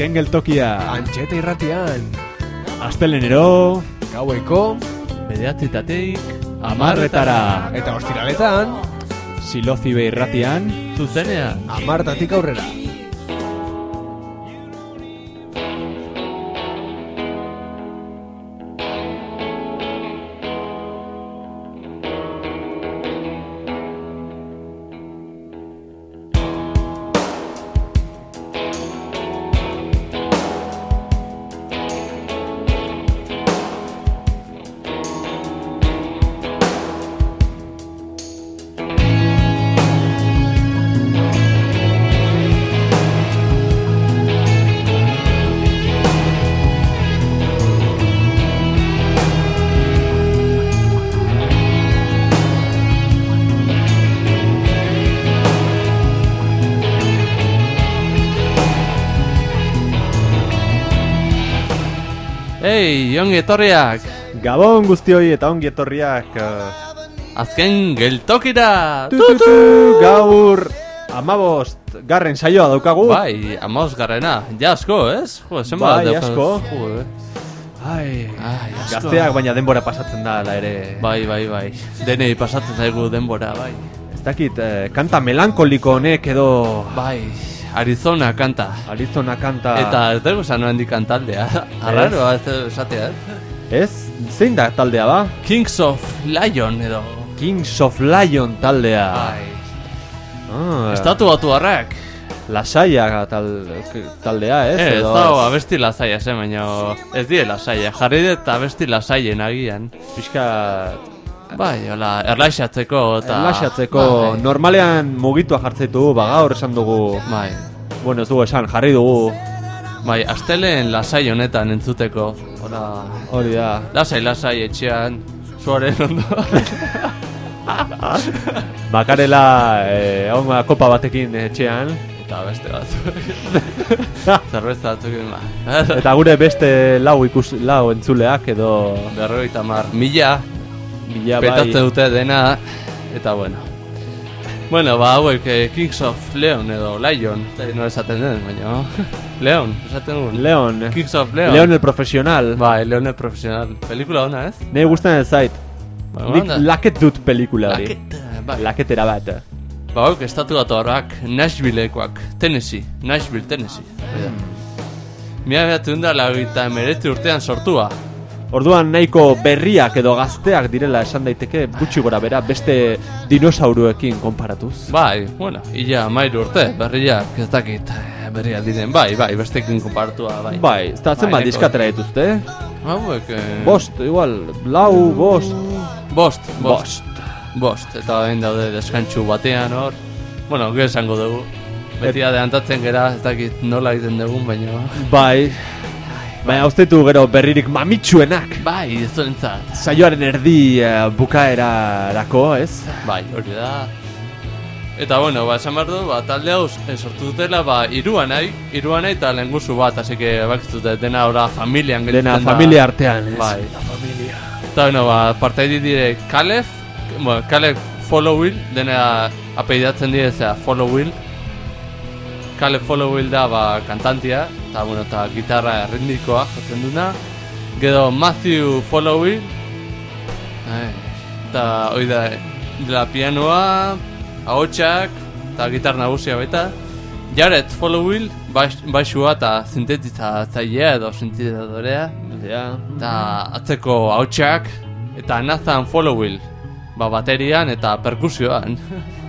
Azken geltokia. Antxeta irratian. Astelenero Gaueko. Bederatitateik Amarretara Eta ostiraletan. Silozibe irratian. Zuzenean. Amartatik aurrera ongi etorriak. Gabon guztioi eta ongi etorriak uh, Azken geltokira. Tu, tu, tu, Gaur Amabost Garren saioa daukagu. Bai, amaus garrena. Ja asko, ez? Jo, zenbat Bai, asko. Jo, eh. Ai, Ai, asko. Gazteak baina denbora pasatzen da ala ere. Bai, bai, bai. Denei pasatzen zaigu denbora, bai. Ez dakit, eh, kanta melankoliko honek edo Bai, Arizona kanta Arizona kanta Eta ez dugu zan handik kantaldea. Arraro, ez dugu esatea ez? Ez, zein da taldea ba? Kings of Lion edo. Kings of Lion taldea. Bai ah, Estatu batu harrak Lasaia tal, taldea, ez? Ez, ez dago abesti lasaia zen, baina ez die lasaia. Jarri dut abesti lasaien agian. Pixka Bai, hola, erlaixatzeko eta... Erlaxatzeko Bai, normalean mugitua jartzeitu, ba gaur esan dugu bai, Bueno, ez dugu esan, jarri dugu bai, asteleen lasai honetan entzuteko. Hola, Hori da lasai, lasai, etxean, zuaren ondo. Bakarela, eh, hon kopa batekin etxean eta beste bat. Zerbeza batzukin, ba. Eta gure beste lau ikus, lau entzuleak edo Berrogeita mar. Mila, Petatze bai dute dena, eta bueno. Bueno, ba, hauek eh, Kings of Leon edo Lion, ez dakit nola esaten den, baina... Leon, esaten dugun. Leon Kings of Leon. Leon el profesional Bai, Leon el profesional. Pelikula ona, ez? Nei gustan ez zait Ba, Nik laket dut pelikula hori Laket, bai. Laketera bat Ba, hauek estatu gatorak Nashvillekoak, Tennessee, Nashville, Tennessee. Hmm. Mila behatzen da lagita emeretzi urtean sortua. Orduan nahiko berriak edo gazteak direla esan daiteke gutxi gora bera beste dinosauruekin konparatuz. Bai, bueno, illa mairu urte, berriak, ez dakit, eh, berriak diren, bai, bai, bestekin konpartua, bai. Bai, ez da zenbat Bai, diskatera dituzte Hauek, eh, Bost, igual, lau, bost. Bost, bost, Bost. Bost, eta hain daude deskantxu batean hor. Bueno, gero esango dugu. Beti adelantatzen gera, ez dakit nola egiten dugun, baina... Bai Baina ustetu gero berririk mamitsuenak Bai, ez zuentzat. Saioaren erdi uh, bukaerarako, ez? Bai, hori da. Eta bueno, ba, esan behar du, ba, talde hau eh, sortu dutela, ba, irua nahi, irua nahi eta lenguzu bat, así que bakitzute dena ora familian gelditzen Dena da. familia artean, ez? Bai. Eta bueno, ba, partaidi dire Caleb, bueno, Caleb Followwill, dena apeidatzen dire, zera, Followwill. Caleb Followwill da, ba, kantantia, eta bueno, eta gitarra ritmikoa jotzen duna. Gero Matthew Followwill, Ai, eta hoi da, dela pianoa, ahotsak, eta gitar nagusia baita. Jared Followwill, baix, baixua eta sintetizatzailea edo sintetizadorea. Eta atzeko hautsak eta Nathan Followwill ba, baterian eta perkusioan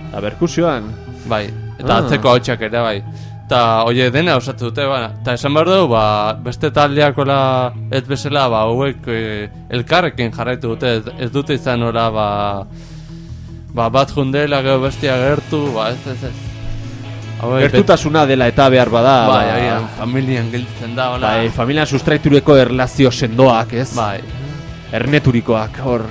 Eta berkusioan bai, eta Ah. atzeko hautsak ere bai eta oie dena osatu dute ba, eta esan behar dugu ba, beste taldeakola ez bezala ba, hauek e, elkarrekin jarraitu dute ez, ez dute izan ora ba, ba, bat jundela gero bestia gertu ba, ez ez ez Hauek bet- Gertutasuna dela eta behar bada bai, ba, agian, familian gelditzen da hola Bai, familia sustraitureko erlazio sendoak, ez? bai, Erneturikoak, hor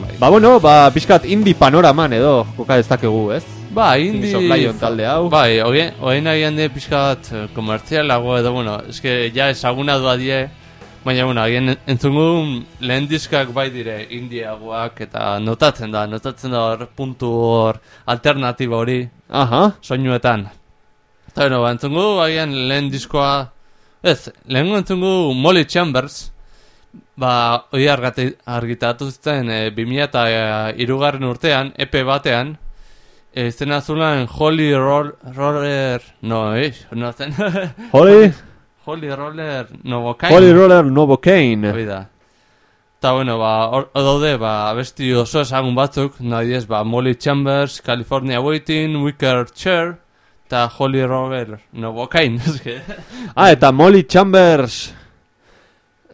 bai. Ba, bueno, ba, pixkat indi panoraman edo Koka dezakegu, ez? Ba, indi... Lion talde hau. Bai, hoien agian die pixka bat eh, komertzialago edo, bueno, eske ja ezaguna doa die, baina, bueno, agian entzungun lehen diskak bai dire indiagoak eta notatzen da, notatzen da hor puntu hor alternatiba hori Aha, soinuetan. Eta, bueno, ba, entzungu agian lehen diskoa Ez, lehen entzungu Molly Chambers, ba, argate- argitatu zuten e, 2000 eta irugarren urtean, EP batean, e, zena zulan Holy Roll, Roller, no, eh, no zen, Holy, Holy Roller Novocaine. Holy Roller Novocaine. Hoi da. Eta, bueno, ba, hor daude, ba, abesti oso ezagun batzuk, nahi ez, ba, Molly Chambers, California Waiting, Wicker Chair, eta Holy Roller Novocaine, eske. Ah, eta Molly Chambers...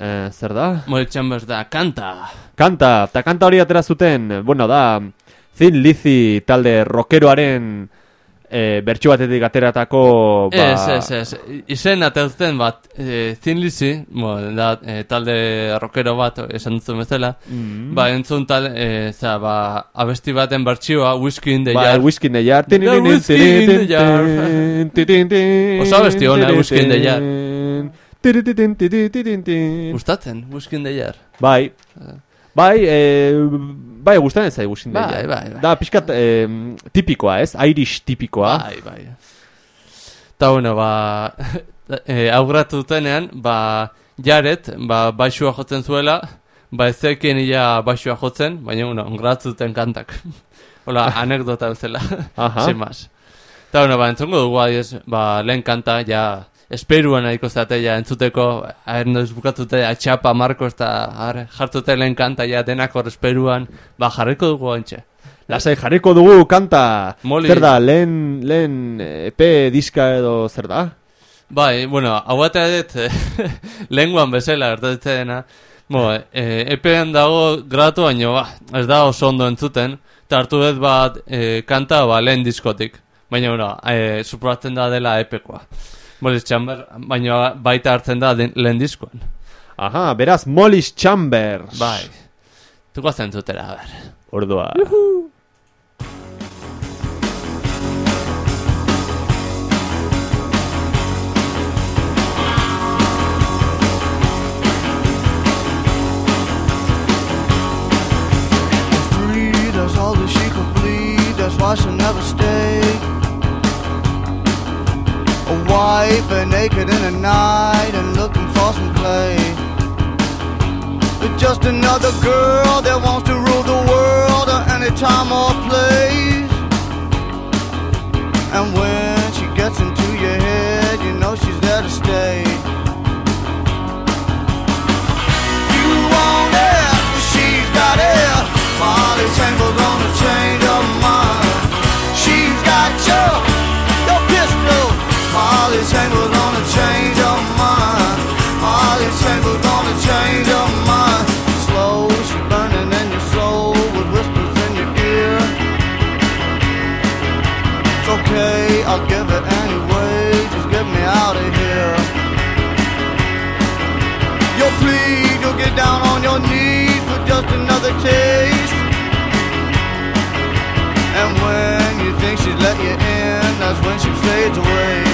Eh, zer da? Molly Chambers da, kanta. Kanta, eta kanta hori atera zuten, bueno, da, Thin Lizzy talde rockeroaren eh, bertsu batetik ateratako... Ba, Ez, ez, ez. Izen ateuzten bat, e, Thin Lizzy, bo, da, e, talde rockero bat, esan duzun bezala, Mm. ba, entzun tal, e, za, ba, abesti baten bertsioa, Whiskey in the Ba, Jar. Whiskey in the Jar. Whiskey in the Jar. Oso abesti ona, Whiskey in the Jar. Gustatzen, Whiskey in the Jar. Bai, bai, eh, bai, gustatzen zai Whiskey in the Bai, bai, bai. Da, pixkat eh, tipikoa, ez? Irish tipikoa. Bai, bai. Eta, bueno, ba, e, aurratu dutenean, ba, jaret, ba, baixua jotzen zuela, ba, ez zekien ia baixua jotzen, baina, bueno, ongratu duten kantak. Hola, anekdota bezala. Aha. Sin más. Eta, bueno, ba, entzongo dugu, adiez, ba, lehen kanta, ja, esperuan nahiko zate, ja, entzuteko, aher noiz bukatute, atxapa, Marcos, eta jartute lehen kanta, ja, denako esperuan, ba, jarriko dugu antxe. Lasai jarriko dugu kanta. Molly. Zer da, lehen, lehen EP diska edo zer da? Bai, bueno, hau dut eh, lenguan bezala gertatzen. Bo, e, epean dago gratu baino, ba, ez da oso ondo entzuten, eta hartu dut bat e, kanta ba, lehen diskotik. Baina, bueno, e, da dela epekoa. Molly Chamber, baina baita hartzen da den, lehen diskoan. Aha, beraz, Mollis Chambers. Bai. Tuko zentzutera, a ber. Ordua. free, that's all that she could bleed, that's why she'll never stay. Wife and naked in the night and looking for some play. But just another girl that wants to rule the world at any time or place. And when she gets into your head, you know she's there to stay. You want it, she's got it. Molly Tangle's Change her mind. Molly Tangle's gonna change her mind. Slow, she's burning in your soul with whispers in your ear. It's okay, I'll give it anyway. Just get me out of here. You'll plead, you'll get down on your knees for just another taste. And when you think she's let you in, that's when she fades away.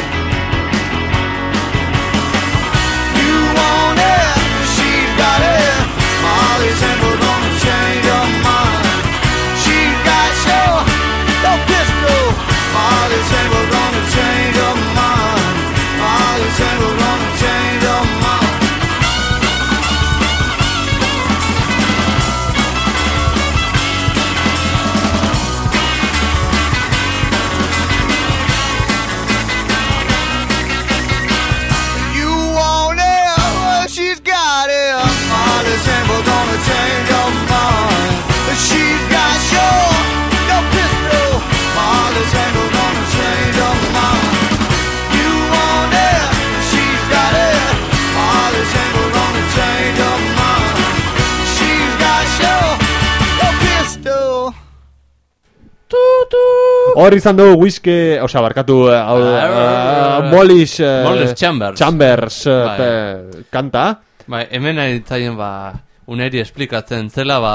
Hor izan dugu whisky, osea, barkatu, eh, hau, uh, Mollis, eh, Mollis Chambers. Chambers, eh, Bai. pe- kanta. Bai, hemen ari zaien, ba, uneri esplikatzen zela, ba,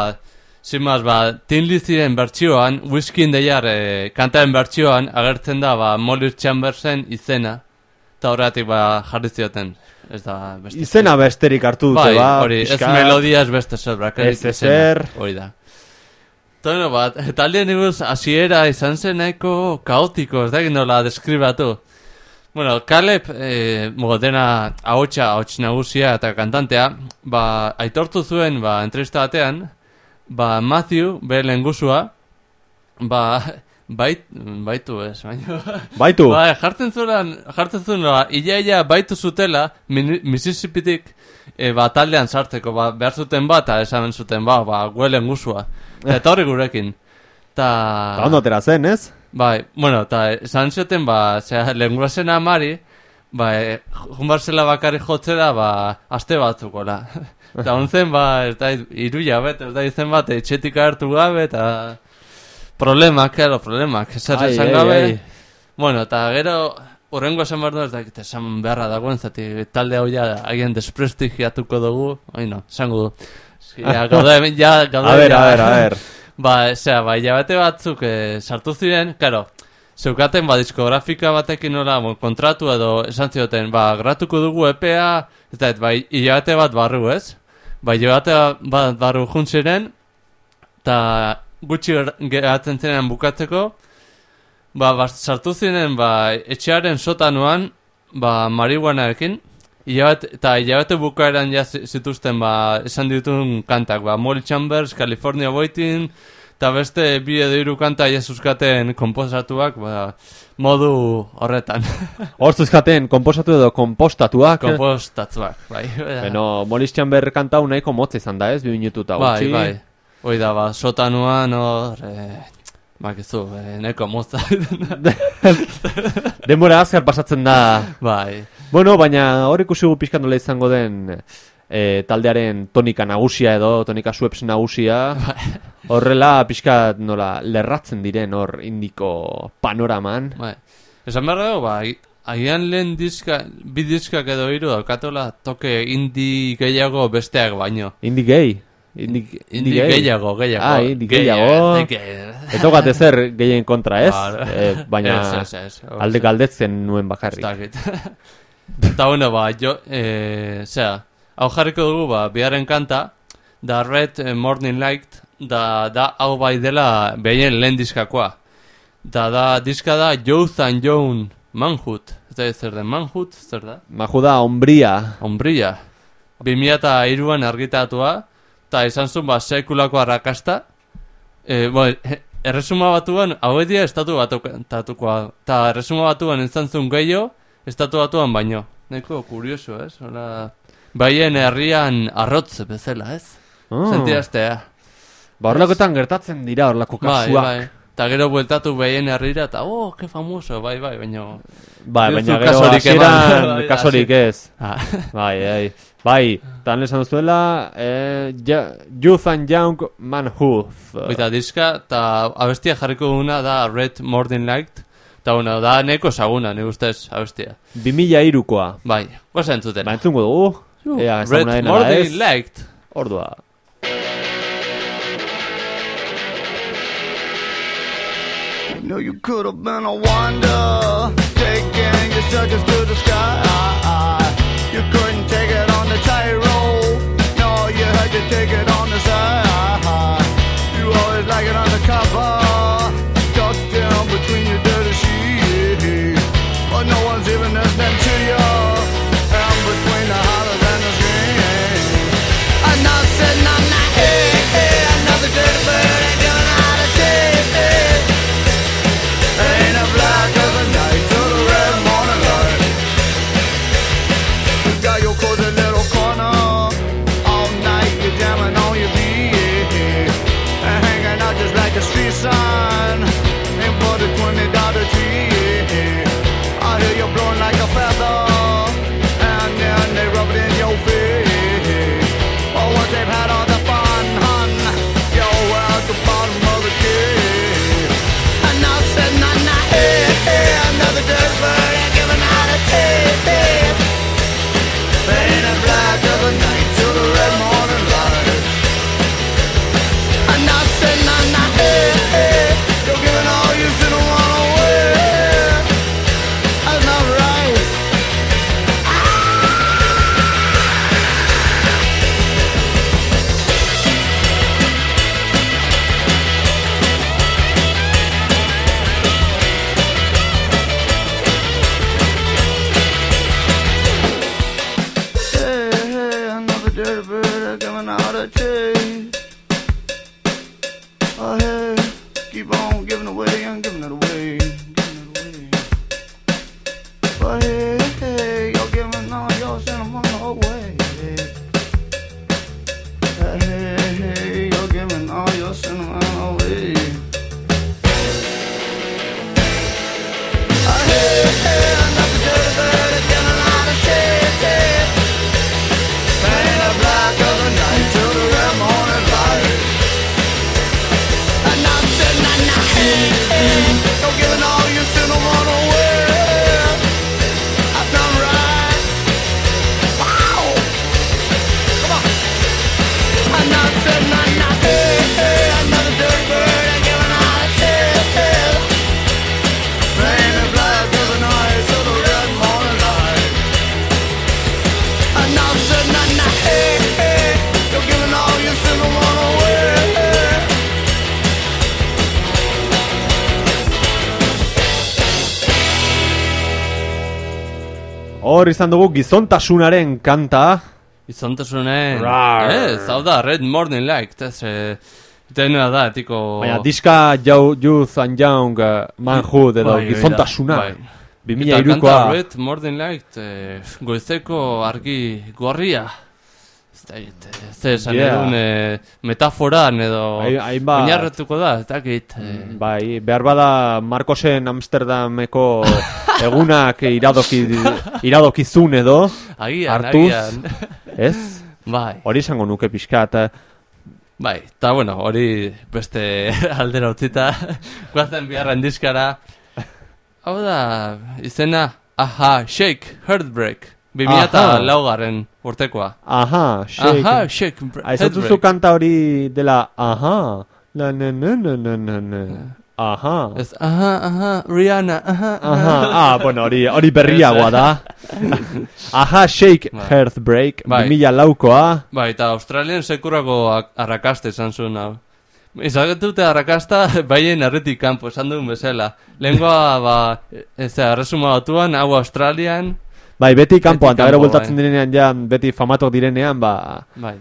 Zimaz, ba, Tin Liziren bertsioan, Whiskey in the Jar eh, kantaren bertsioan, agertzen da, ba, Molly Chambersen izena. Eta horretik, ba, jarri zioten. Ez da, beste. Izena besterik hartu dute, bai, ba. hori, ez melodia, ez beste zer, bakarrik Ez ezer. Hori da. Eta, bueno, ba, taldien iguz, hasiera izan zen nahiko kaotiko, ez da nola deskribatu. Bueno, Caleb, eh, mo, dena ahotsa, ahots nagusia eta kantantea, ba, aitortu zuen, ba, entrevista batean, ba, Matthew, bere lehengusua, ba, bait, baitu ez, baina... Baitu. Ba, jartzen zuen, jartzen zuen, ba, ia, ia, baitu zutela, Mississippitik, e, ba, taldean sartzeko, ba, behar zuten bat, esamen zuten, ba, ba, guelen guzua. Eta hori gurekin. Ta... Ba, ondo atera zen, ez? Bai, bueno, eta esan zioten, ba, zera, lengurasen amari, ba, e, junbarzela bakari jotzera, ba, aste batzukola. Eta onzen, ba, ez da, iru jabet, ez da izen bat, etxetik hartu gabe, eta problemak, claro, problemak, ezer Ai, esan ai, gabe. ai. Bueno, eta gero, horrengo esan behar du, ez dakit, esan beharra dagoen, zati, talde hau ja, agian desprestigiatuko dugu, oi no, esango du. Ja, gaude, hemen, ja, gaude, A ver, ja. a ver, a ver. Ba, zera, ba, hilabete batzuk eh, sartu ziren, karo, zeukaten, ba, diskografika batekin nola, bon, kontratu edo esan zioten, ba, gratuko dugu EPA, ez da, ba, hilabete bat barru, ez? Ba, hilabete bat barru juntziren, eta gutxi ger- geratzen ziren bukatzeko, ba, ba, sartu ziren, ba, etxearen sotanuan, ba, marihuanarekin, Hilabete, eta hilabete bukaeran ja zi- zituzten ba, esan ditun kantak, ba, Molly Chambers, California Waiting, eta beste bi edo hiru kanta jesuzkaten komposatuak, ba, modu horretan. Hor zuzkaten, komposatu edo kompostatuak. Kompostatzuak, bai. Beno, Molis Chamber kantau nahiko motza izan da, ez? Bi minutu eta bai, bai. Hoi da, ba, sotanuan hor, e, bakizu, e, neko mozta. Denbora azkar pasatzen da. bai, Bueno, baina hor ikusi gu pixkan nola izango den e, taldearen tonika nagusia edo tonika sueps nagusia. Horrela pixka nola lerratzen diren hor indiko panoraman. bai. Esan behar dugu, ba, ai- agian lehen diska, bi diskak edo hiru daukatola toke indi gehiago besteak baino. Indie gay. Indie, Indi gehiago, gehiago. Ah, indie gehiago. Ez daugat ezer gehien kontra ez, Ba, eh, baina ez, ez, ez. alde galdetzen nuen bakarrik. dakit. Eta bueno, ba, jo, eh, zera, hau jarriko dugu, ba, biharren kanta, da Red eh, Morning Light, da, da hau bai dela behien lehen diskakoa. Da, da, diska da Youth and Young Manhood. Ez da zer den Manhood, zer da? Maju da, ombria. Ombrilla. 2002an argitatua, eta izan zuen ba, sekulako arrakasta. E, bo, erresuma batuan, hau edia estatu batatukoa. Eta erresuma batuan izan zuen gehiago, estatu batuan baino. Neko kurioso, ez? Hola... Baien herrian arrotz bezala, ez? Oh. Sentiaztea. Ba, horlakoetan gertatzen dira horlako Bai, kasuak. bai. Eta gero bueltatu behien herrira, eta, oh, que famoso, bai, bai, baina... Bai, baina gero hasieran Bai, kasurik ez. Ah, Bai, bai. Bai, tan esan duzuela, eh, ja, Youth and Young Manhood. Oita, diska, eta abestia jarriko duguna da Red Morning Light, eta bueno, da neko saguna, ni ustez abestia. 2000 irukoa. Bai, goza entzuten. Ba, entzungo dugu. Ea, Red Morning. Light. Ordua. Know you could have been a wonder, taking your circus to the sky. You couldn't take it on the tightrope, no, you had to take it on the side. You always like it undercover, tucked down between your dirty sheets. But no one's even listening churches. Hor izan dugu gizontasunaren kanta. Izontasunen... Rar. Ez, hau da, Red Morning Light, ez, eh, tenua da, tiko... Baina diska jau, Youth and Young uh, Manhood edo Bai, gizontasuna. bai. 2000 Eta irukoa. kanta Red Morning Light, eh, goizeko argi gorria. Eh, ze esan Yeah. edun, eh, metaforan edo... Hai- hainbat- Oinarretuko da, ez dakit... eh, Bai, behar bada Marcosen Amsterdameko egunak iradoki, iradokizun edo, Agian, hartuz. agian. ez? bai, Hori esango nuke pixkat. bai, eta bueno, hori beste aldera utzita, guazen biharren diskara. Hau da, izena, aha, shake, heartbreak, 2000 Aha. laugarren urtekoa. Aha, shake. Aha, shake, Aizatzen zu kanta hori dela, aha, na na na na na na na. Aha. Ez, aha, aha, Rihanna, aha, Aha, ah, bueno, hori, hori berriagoa da. Aha, Shake Bai. Heartbreak, Bai. 2000 laukoa. Bai, eta Australian sekurako ak- arrakaste esan zuen hau. Izagutute arrakasta baien erretik kanpo, esan duen bezala. Lengoa, ba, ez da, resuma batuan, hau Australian, Bai, beti kanpoan, eta gero bultatzen bai. direnean ja, beti famatok direnean, ba... bai.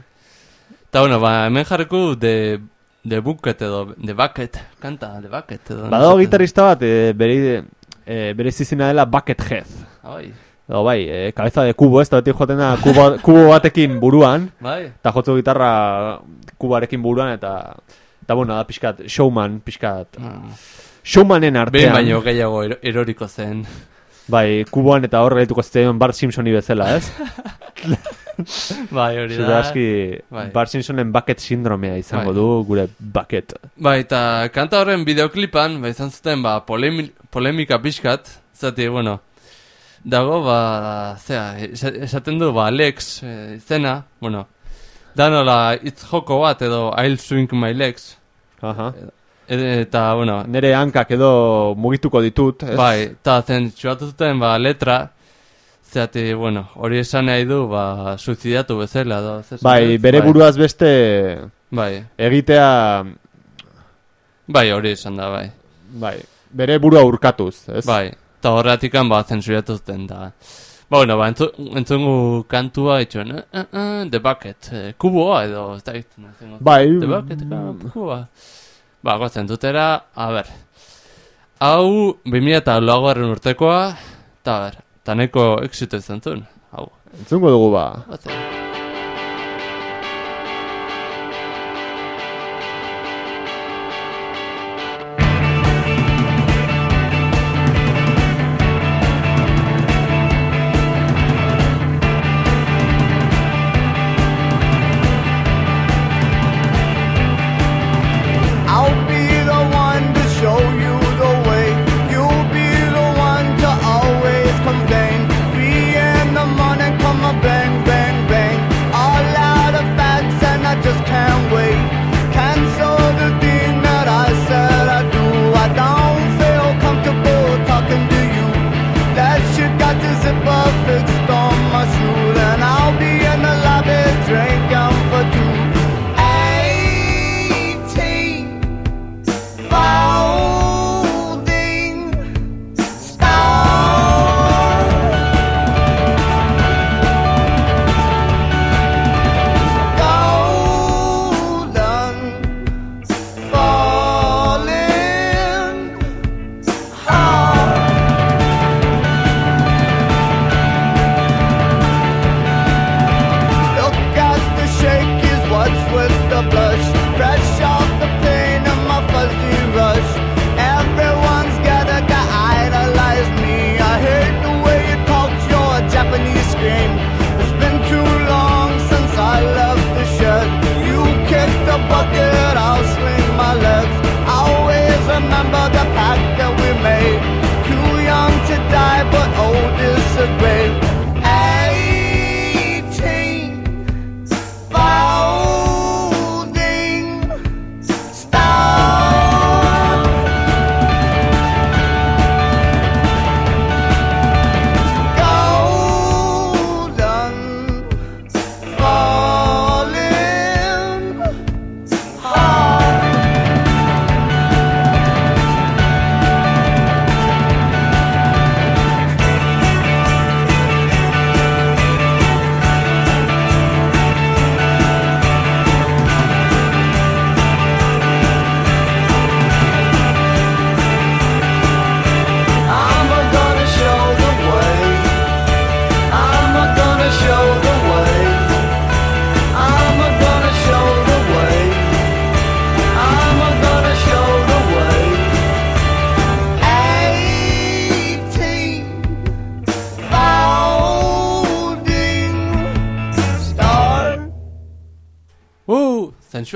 Eta bueno, ba, hemen jarriko de, de bucket edo, de bucket, kanta, de bucket edo. Badago gitarrista bat, e, bere, e, bere izizena dela Buckethead. Bai, Edo bai, e, kabeza de kubo, ez da beti joten da kubo, kubo batekin buruan, bai, eta jotzu gitarra kubarekin buruan, eta... Eta bueno, da pixkat, showman, pixkat... Ah. Showmanen behin artean. baino gehiago ero- eroriko zen. Bai, kuboan eta hor gaituko zitzaion Bart Simpsoni bezala, ez? Bai, hori da. aski, Bai. Bart Simpsonen bucket sindromea izango Bai. du, gure bucket. Bai, eta kanta horren videoklipan, ba, izan zuten, ba, polemi, polemika pixkat, zati, bueno, dago, ba, zera, esa- esaten du, ba, Lex, eh, izena, bueno, da nola, hitz joko bat, edo, I'll swing my legs, Aha. e, eta, bueno, Nere hankak edo mugituko ditut, ez? bai, eta zen, txuatu zuten, ba, letra, zati, bueno, hori esan nahi du, ba, suizidatu bezala, edo, esan Bai, bere buruaz beste Bai, egitea, bai, hori esan da, bai. bai, bere burua urkatuz, ez? Bai, eta horretikan ba, zensuratu zuten da. Ba, bueno, ba, entzu, entzungu kantua itxuen, eh, eh, eh, The Bucket, eh, kuboa edo, ez da egiten. Bai, The Bucket, mm, kuboa. Ba, gotzen dutera, a ber. Hau, 2000 eta laugarren urtekoa, eta ber, eta neko exito izan zuen, hau. entzungo dugu ba. Gotzen.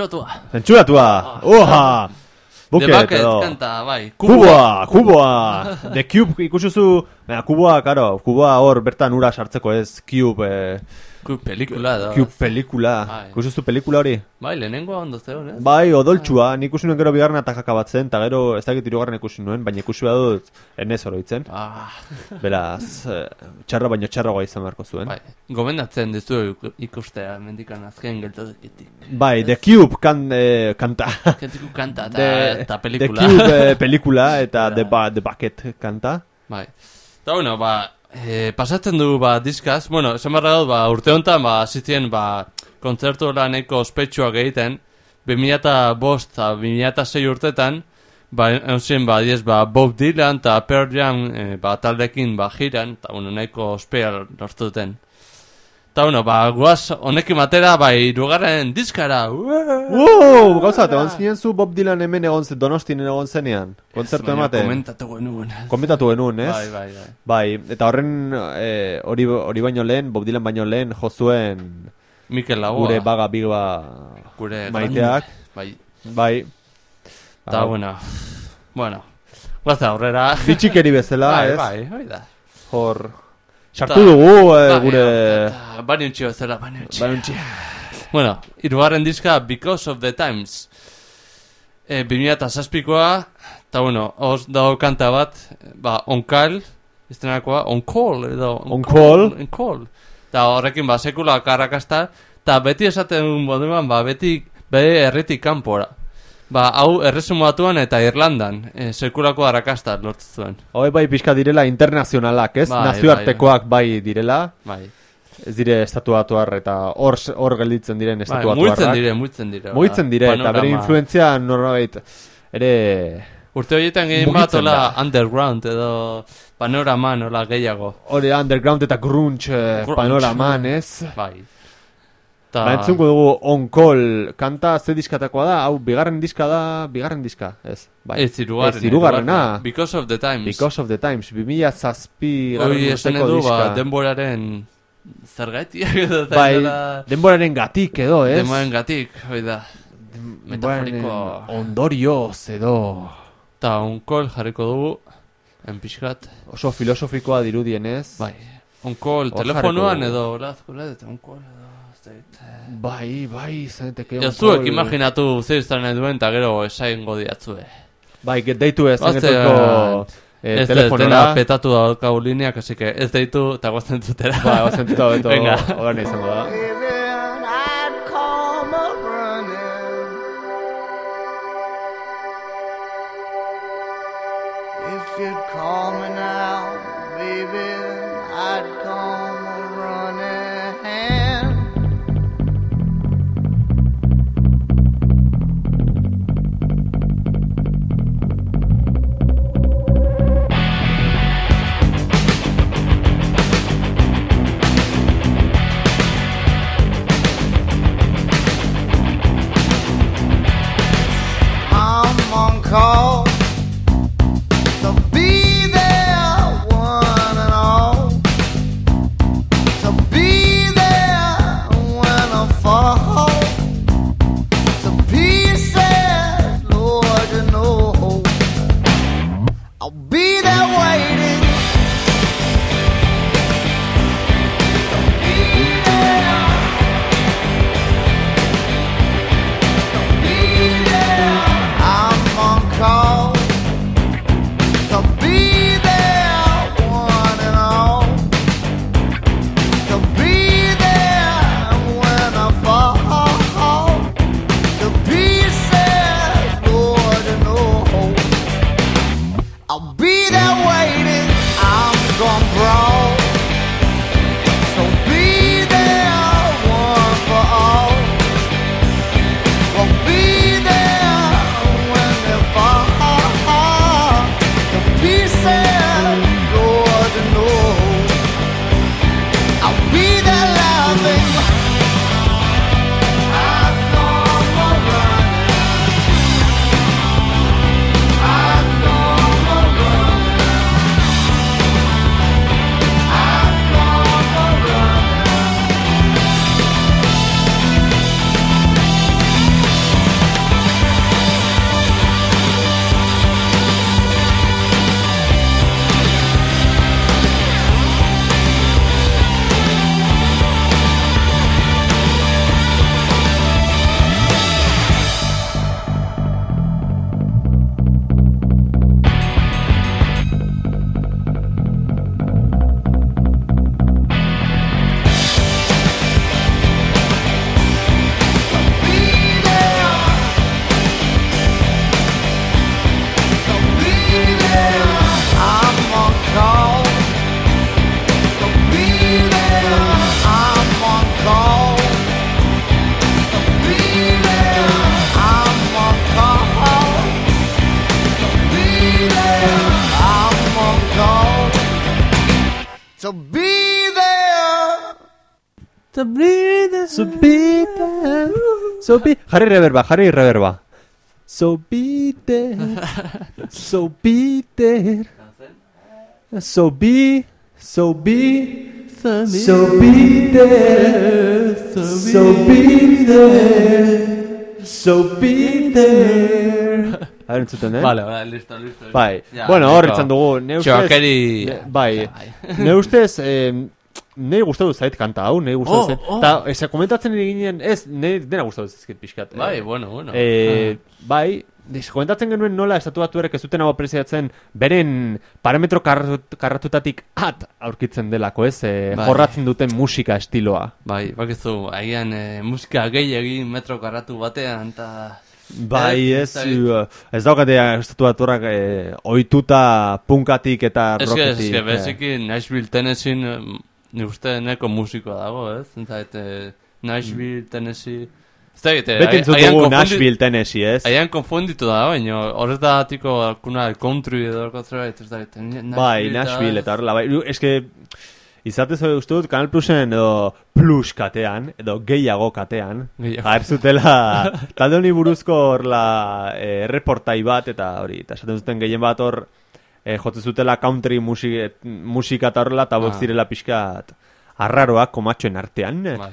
Zentsuratua. Zentsuratua! Uha! The Buket, Bucket edo. kanta, bai. Kuboa, kuboa! The Cube ikusuzu, kuboa, karo, kuboa hor bertan ura sartzeko ez, Cube, eh, Cube pelikula da. Cube pelikula. Bai. Ikusuzu pelikula hori? Bai, lehenengo ondo zegoen, ez? Bai, odoltsua, nik ikusi nuen gero bigarren atakaka batzen, eta gero ez dakit hirugarren ikusi nuen, baina ikusi badut enez oroitzen. Ah, Beraz, eh, txarra baino txarragoa izan beharko zuen. bai. Gomendatzen dizu iku- ikustea mendikan azken geltozekitik. Bai, The Cube kan, eh, kanta. Kentiku kanta eta, The, eta The pelikula. Cube eh, pelikula eta The, ba, The Bucket kanta. Bai. Eta, bueno, ba, e, pasatzen du, ba, diskaz, bueno, esan barra dut, ba, urte honetan, ba, zitien, ba, kontzertu laneko ospetsuak egiten, 2005 eta 2006 urtetan, ba, eusien, ba, diez, ba, Bob Dylan eta Pearl Jam, e, ba, taldekin, ba, jiran, eta, bueno, nahiko ospea lortu duten. Eta, bueno, ba, guaz, honekin batera, bai, irugarren diskara, Wow, gauza, egon zinen zu Bob Dylan hemen egon zen, donostin egon zenean. Kontzertu ematen. Komentatu genuen. Komentatu genuen, ez? Bai, bai, bai. Bai, eta horren eh, hori hori baino lehen, Bob Dylan baino lehen, jo zuen Mikel Lagoa. gure baga biga gure maiteak. Bai, Bai. Eta, Ah, bueno, bueno, guazta aurrera. Bitxikeri bezala, bai, ez? bai, bai da. Hor. Sartu dugu eh, Bai, gure... Eta, bani untxio zela, bani untxio. Bai, untxi. Bueno, irugarren diska Because of the Times. E, 2006koa, eta bueno, hor dago kanta bat, ba, On Call, estrenakoa, On Call, edo... On Call. On Call. Eta horrekin, ba, sekula karrakasta, eta beti esaten moduan, ba, beti, bere herritik kanpora. Ba, hau erresumatuan eta Irlandan, e, sekulako arrakasta lortu zuen. Hoi bai pixka direla internazionalak, ez? Bai, Nazioartekoak bai, direla. Bai, Ez dire estatuatuar eta hor hor gelditzen diren bai estatuatuarrak. muitzen dire, muitzen dire. Mugitzen dire, eta bere panorama. influentzia norbait ere... Urte horietan gehien bat, Mugitzen da. underground, edo panorama, nola gehiago. Hori underground eta grunge, eh, Grunge. panoraman, ez? Bai. Ta... Ba, entzungo dugu On Call kanta ze diskatakoa da, hau bigarren diska da, bigarren diska, ez? Bai. Ez, irugarren. Ez, hirugarrena. Because of the times. Because of the Times, 2000 zazpi Hoi esan urteko ba, diska. denboraren zergaitik edo Bai, nola- denboraren gatik edo, ez? Denboraren gatik, hoi da. Metaforiko. ondorioz edo Eta onkol jarriko dugu, en pixkat. oso filosofikoa dirudienez. Bai, onkol telefonoan edo, lazko eta onkol edo. Bai, bai, zaneteke Ez zuek imaginatu zer izan nahi duen, eta gero esaingo diatzue. Bai, get deitu ez Bazean, zanetuko eh, ez ez petatu daukagu lineak, así que ez deitu eta guazten zutera. Ba, bazentuta beto, Venga. horan izango da. Jarri reverba, jarri reverba. So be there. So be there. So be... So be... So be there. So be there. So be there. A ver, entzuten, eh? Vale, vale, listo, listo. Bai, Ja, bueno, hor dugu, ne ustez... Bai, Bai. ne ustez, eh, ne gustatu zait kanta hau, ne gustatu Oh, zait. oh. Ta, ez, komentatzen eginen, ez, ne dena gustatu zizkit pixkat. eh. Bai, bueno, bueno. Eh, bai, des, komentatzen genuen nola estatu batuerek ez duten hau apreziatzen beren parametro karratut, karratutatik at aurkitzen delako, ez? Eh, Bai. jorratzen duten musika estiloa. Bai, bakizu, agian eh, musika gehi egin metro karratu batean, eta... Bai, Eh, ez, ez ez daukate estatu batuerrak eh, oituta punkatik eta Ez que, ez rocketik. que, ni uste neko musikoa dago, ez? Zait, eh, Nashville, Tennessee... Ez da, egite, Beti entzut dugu Nashville, Tennessee, ez? Aian konfunditu da, baina horrez da atiko alkuna country edo alko zerbait, ez da, egite, Bai, Nashville eta horrela, bai. Que, izatez hori uste dut, Kanal Plusen edo plus katean, edo gehiago katean, agertzutela talde honi buruzko horla eh, reportai bat, eta hori, eta esaten zuten gehien bat hor, eh, jotzen zutela country musika, musika eta horrela, eta Ah. zirela pixkat arraroak komatxoen artean. Bai.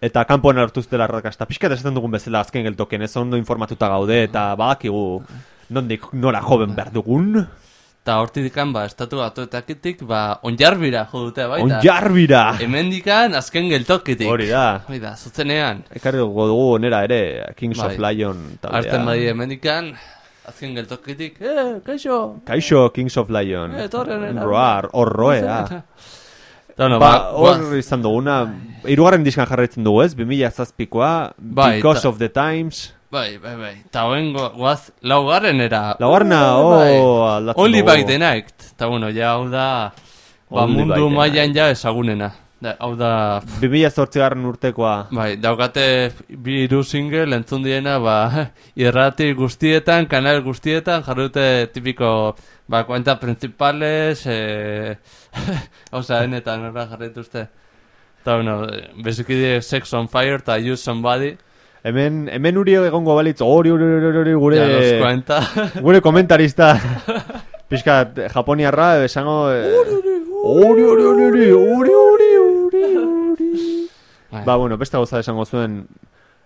Eta kanpoan hartu zutela arrakasta. Pixkat esaten dugun bezala azken geltoken, ez ondo informatuta gaude, eta badakigu nondik nora joben behar dugun. Eta hortidikan, ba, estatu batuetakitik, ba, onjarbira jo dute baita. Onjarbira! Hemendikan azken geltokitik. Hori da. Hori da, zuzenean. Ekarri dugu dugu nera ere, Kings Bai. of Lion taldea. Arten bai hemendikan, azken geltokitik, eh, kaixo, Kaixo Kings of Lion. Eh, etorren era. Roar, horroea. Eta, bueno, Ba, ba, hor izan duguna, irugarren diskan jarraitzen dugu ez, 2000 zazpikoa, Bai, Because ta- of the Times. bai, bai, bai. Eta hoen goaz, laugarren era. Laugarrena, Bai. oh, aldatzen Only by the night. Eta, bueno, ja, hau da, ba, mundu mailan ja ezagunena. Da, hau da, 2008 urtekoa. bai, daukate bi hiru single entzun diena, ba, irrati guztietan, kanal guztietan, jarrute tipiko, ba, kuenta principales, eh, hau zaenetan, nola jarrituzte. Eta, bueno, beziki die Sex on Fire eta Use Somebody, Hemen, hemen uri egongo balitz, hori, hori, hori, hori, gure... ja. Gure komentarista Piskat japoniarra esango eh, Ori ori ori ori ori Ba bueno, beste gauza esango zuen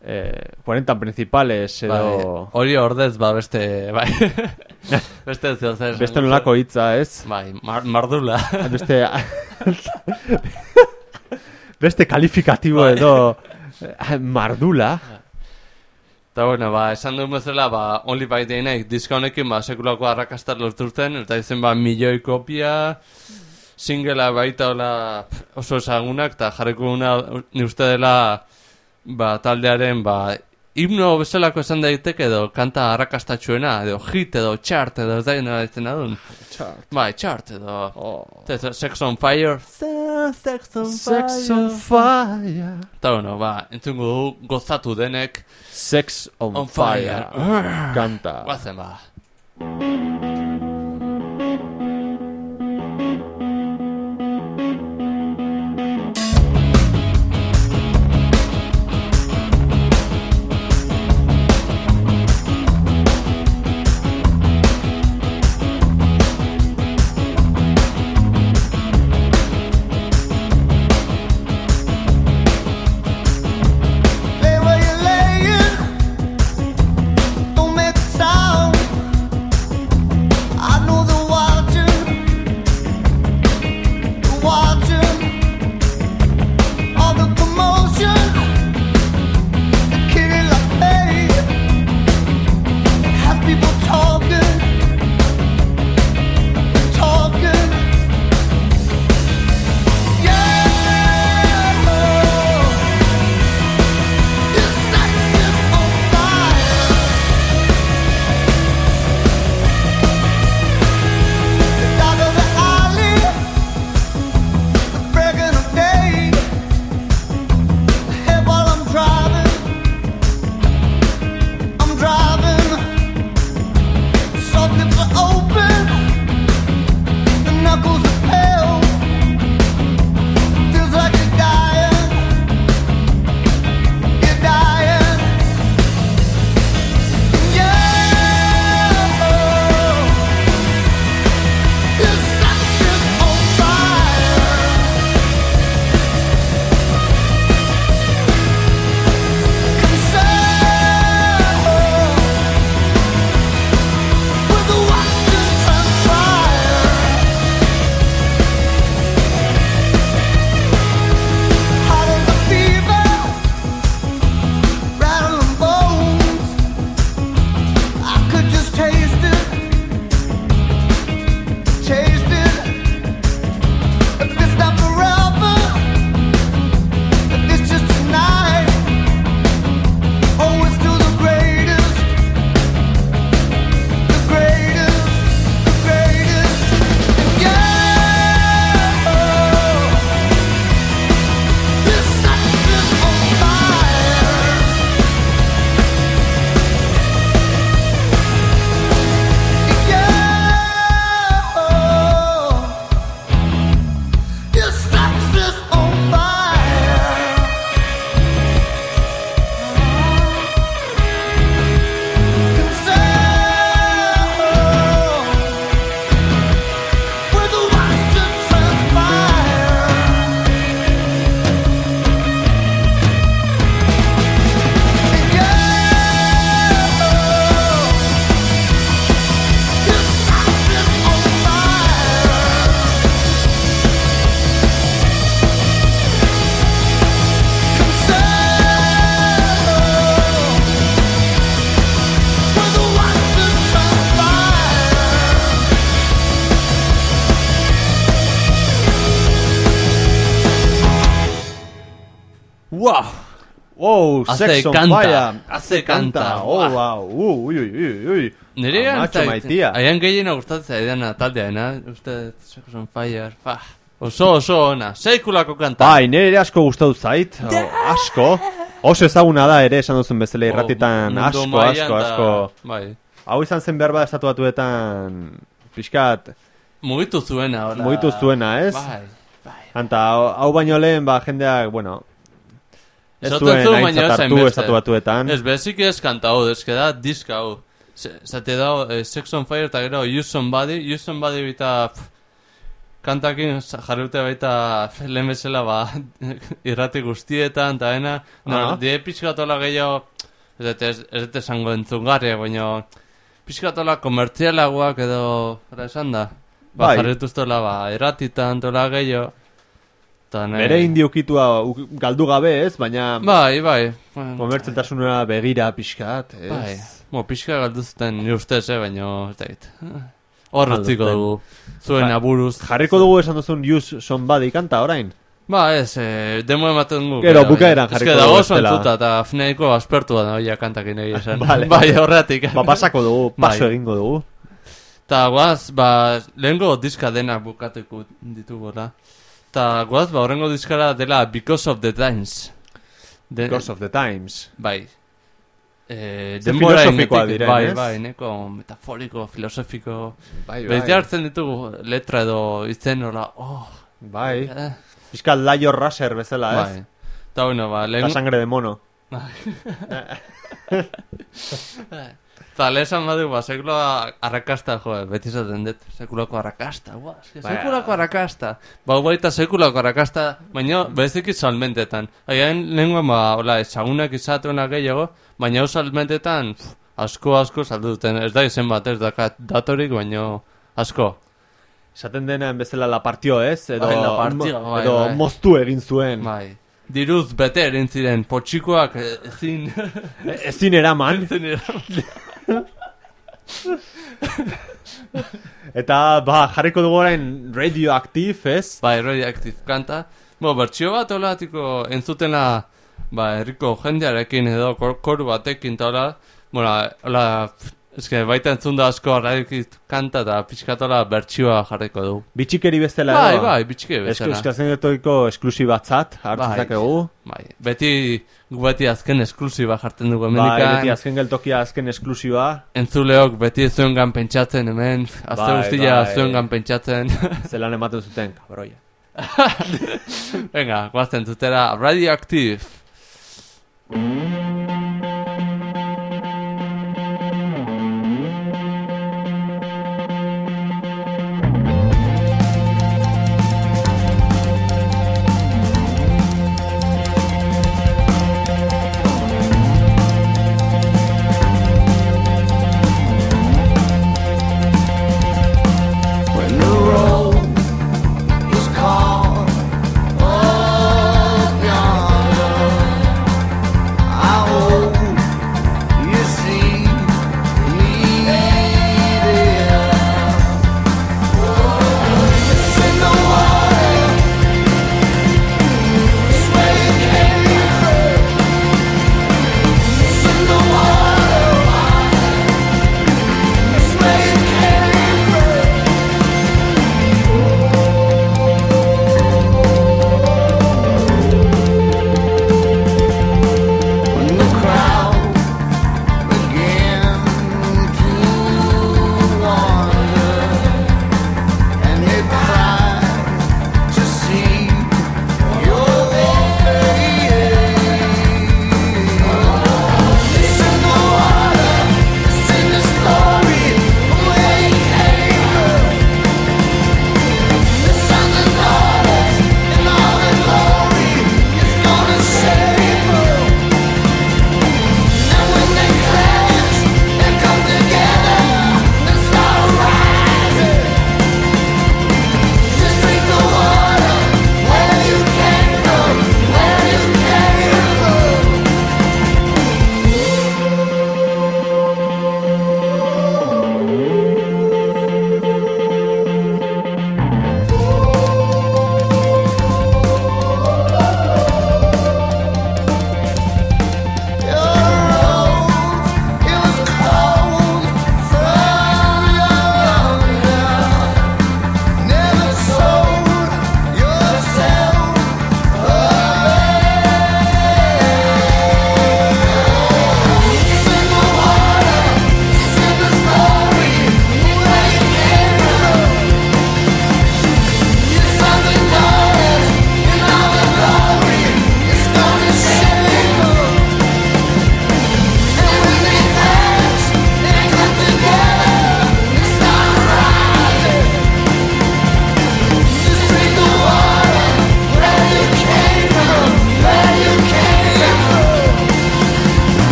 eh, 40 principales Bai, edo hori ordez, ba, beste, bai, beste zeo zer. Beste nolako hitza ez Bai, mar, mardula. Beste Beste kalifikatibo Bai. edo eh, Mardula Eta bueno, ba, esan duen bezala, ba, Only by Day Night, diska honekin, ba, sekulako arrakastar lorturten, eta izen, ba, milioi kopia, singela baita hola oso ezagunak, eta jarriko una, ni uste dela, ba, taldearen, ba, himno bezalako esan daiteke edo, kanta arrakastatxuena, edo hit, edo chart, edo ez da gina ditzen adun. Chart. Bai, chart, edo, oh. Sex on Fire. Sex on Sex on fire Eta bueno, ba, entzungo gozatu denek. Sex on, On fire, fire. Kanta Guazen ba. Sex on canta. fire. Hace canta. Oh, wow. Uh, ui, ui, ui. Nire Amatxo maitia. Aian gehiena gustatzen zaidan taldeena, uste, Sex on Fire, fa. Oso, oso ona, seikulako kanta. Bai, nire asko gustatu zait. O, asko. Oso ezaguna da ere, esan duzun bezala irratitan. Mundu Asko, asko, asko. Bai. Hau izan zen behar bada estatu batuetan, pixkat, Mugitu zuena, hola. mugitu zuena, ez? Bai, bai. Anta, hau- hau baino lehen, ba, jendeak, bueno, ez Esaten zuen baina hartu hainbeste. estatu batuetan. Ez, bezik ez kanta hau, ez da diska hau. Se- Zate da, eh, Sex on Fire eta gero Use Somebody, Use Somebody bita pff, kantakin dute baita lehen bezala ba irrati guztietan eta dena. No, Aha. die pixkatola gehiago, ez dut ez, ez esango entzungarria, baina pixkatola komertzialagoak edo, ara esan da. Ba, Bai. jarri dituztela ba, irratitan tola gehiago. Eta nahi- Bere indiokitua uk- galdu gabe, ez? Baina Bai, bai. Komertzeltasunera begira pixkat, ez? Bai, mo, pixka galdu zuten ustez, eh, baina ez dakit. Hor utziko zuten. dugu, zuen Ba, aburuz. Jarriko dugu esan duzun Use Somebody kanta orain. Ba, ez, eh, demo ematen dugu. Gero, bukaeran Ez jarriko dugu dago bestela. zantzuta eta fneiko aspertua da, oia kantakin egia esan. Vale. Bai, horretik. Ba, pasako dugu, paso Bai. egingo dugu. Ta guaz, ba, lehengo diska dena bukatuko ditugu, da. Ta guaz, ba, horrengo diskara dela Because of the Times. De, Because of the Times. Bai. Eh, denbora filosofikoa diren, bai, bai, neko metaforiko, filosofiko. Bai, Beti hartzen ditugu letra edo izen hola, oh, Bai. eh, Piskat Laio Raser bezala, ez? bai. Eta bueno, ba, La lehen... sangre de mono. Eta lehen esan badu, ba, sekuloa arrakasta, jo, beti esaten dut, sekulako arrakasta, Bai, sekulako arrakasta. Ba, baita sekulako arrakasta, baina bezik salmentetan. Aian lehenguan, ba, hola, ezagunak izatuena gehiago, baina hau salmentetan, pff, asko, asko saldu duten, ez da izen bat, ez dakat datorik, baina asko. Esaten denean bezala la partio, ez? Edo, Bai, la partio, bai, edo bai. moztu egin zuen. Bai. Diruz bete erin ziren, potxikoak eh, ezin... E- Ezin eraman. ezin eran. Eta, ba, jarriko dugu orain radioactive, ez? Bai, radioactive kanta. Bo, bertxio bat olatiko entzutena, ba, herriko jendearekin edo kor, koru batekin eta hola, hola, eske baita entzun da asko radioactive kanta eta pixkatola bertxioa jarriko du. Bitxikeri bestela Bai, edo? bai, bitxike bezala. Eskazen detoiko esklusibatzat, hartzen Bai. zakegu. Bai, beti, gu beti azken esklusiba jartzen dugu Bai, beti azken geltokia azken esklusiba. Entzuleok beti zuengan pentsatzen hemen, azte Bai, guztia bai. zuengan pentsatzen. Zelan ematen zuten, kabroia. Venga, guazten zutera, radioactive. When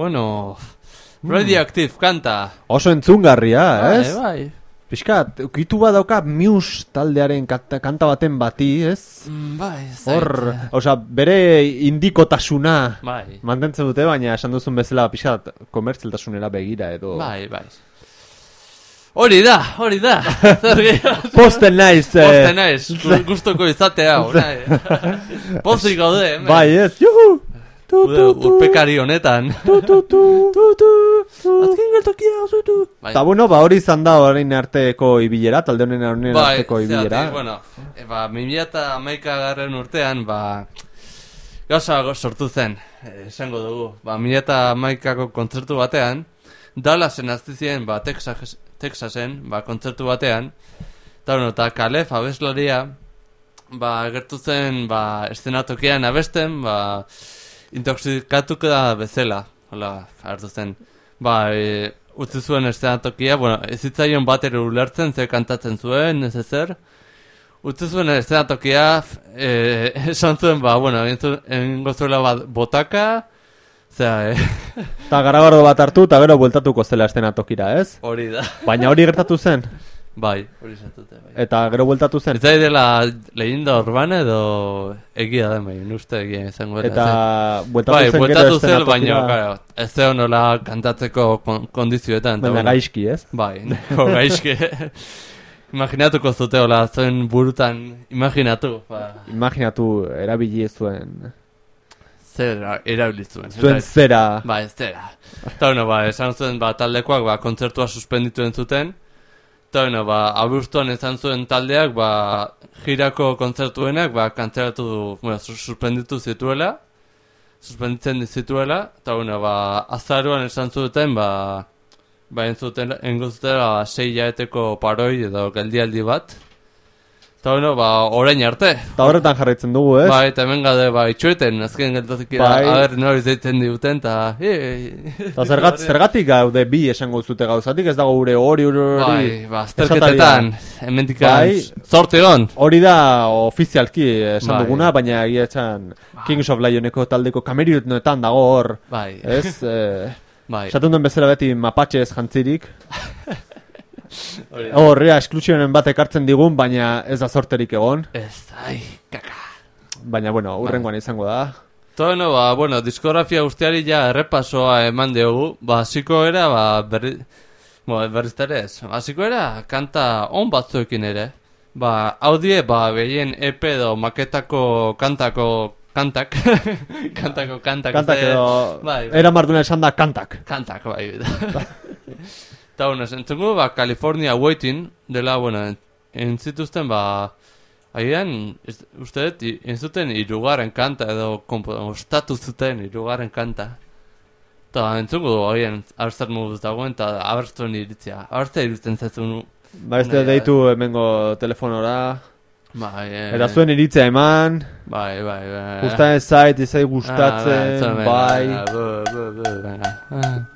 Bueno, Radioactive kanta. Oso entzungarria, ez? Bai, bai. Piskat, ukitu badauka Muse taldearen kanta, kanta baten bati, ez? Mm, Bai, ez Hor, osea, bere indikotasuna Bai, mantentzen dute, baina esan duzun bezala pixkat komertzialtasunera begira edo... bai, bai. Hori da, hori da. Posten naiz, eh, Poste naiz, gu- gustoko izatea, orai. Pozik gaude. Bai, ez, juhu! Urpekari honetan. Azken geltokia, zutu. Bai, Eta bueno, ba hori izan da orain arteko ibilera, talde honen honen bai, arteko ibilera. zeratik, bueno, e, ba, 2008 garren urtean, ba, gauza sortu zen, eh, esango dugu. Ba, 2008ko kontzertu batean, Dallasen azti ziren, ba, Texas, Texasen, ba, kontzertu batean, eta, bueno, eta Kalef abeslaria, ba, gertu zen, ba, eszenatokian abesten, ba, intoxikatuko da bezala, hola, hartu zen. Ba, e, utzi zuen eszenatokia, bueno, ez zitzaion bat ere ulertzen, ze kantatzen zuen, ez ezer. Utzi zuen eszenatokia, e, esan zuen, ba, bueno, egingo zuela bat botaka, zera, e, Eta garagardo bat hartu eta gero bueltatuko zela estenatokira, ez? hori da. Baina hori gertatu zen, Bai, hori zatute, bai. eta gero bueltatu zen. Ez da dela leyenda urbana edo egia da, bai, uste egia izango dela. Eta bueltatu bai, zen bueltatu gero zen, baina, claro, ez zeon nola kantatzeko kon kondizioetan. eta Baina bueno. gaizki, ez? Bai, neko gaizke. Imaginatuko zute, hola, zuen burutan, imaginatu, ba, Imaginatu, erabili ez zuen. zer erabilizuen. Zuen zera. Ba, ez dela. Eta, bueno, ba, esan zuen, ba, taldekoak, ba, kontzertua suspenditu entzuten. Eta, bueno, ba, abuztuan esan zuen taldeak, ba, jirako kontzertuenak, ba, kantzeratu bueno, sus- suspenditu zituela. Suspenditzen zituela. Eta, bueno, ba, azaruan esan zuten, ba, ba, entzuten, enguztera, ba, sei jaeteko paroi edo geldialdi bat. Eta, bueno, ba, orain arte. Eta horretan jarraitzen dugu, ez? Bai, eta hemen gaude, ba, itxueten, azken geltozik Bai. a ber, nori zeitzen diguten, eta... Eta zergat, zergatik gaude bi esango zute gauzatik, ez dago gure hori hori Bai, hori. ba, azterketetan, hemendikan, Bai. zorte hon. Hori da ofizialki esan Bai. duguna, baina egia etxan Kings of Lioneko taldeko kamerionetan dago hor, Bai, ez? Eh, bai, Esaten duen bezala beti mapatxez jantzirik. Horria esklusionen bat ekartzen digun, baina ez da sorterik egon. Ez, ai, kaka. Baina, bueno, urrengoan izango da. Eta, bueno, ba, bueno, diskografia guztiari ja errepasoa eman diogu, ba, hasiko era, ba, berri, bo, berriz ez, hasiko era, kanta on batzuekin ere, ba, haudie, ba, behien EP edo maketako kantako kantak, kantako kantak, Kantak edo, bai, bai. era marduna esan da kantak. Kantak, bai. Eta, bueno, entzungu, ba, California Waiting, dela, bueno, en- entzituzten, ba, agian, uste dut, entzuten irugarren kanta, edo, kompo, ostatu zuten irugarren kanta. Eta, entzungu, agian, abertzat moduz dagoen, eta abertzuen iritzia. Abertzea iritzen zezun, Ba, ez deitu hemengo telefonora. bai, eh, Eta zuen iritzea eman. bai, bai, bai. Gustatzen zait, izai Ah, gustatzen, bai, bai. venga, bu, bu,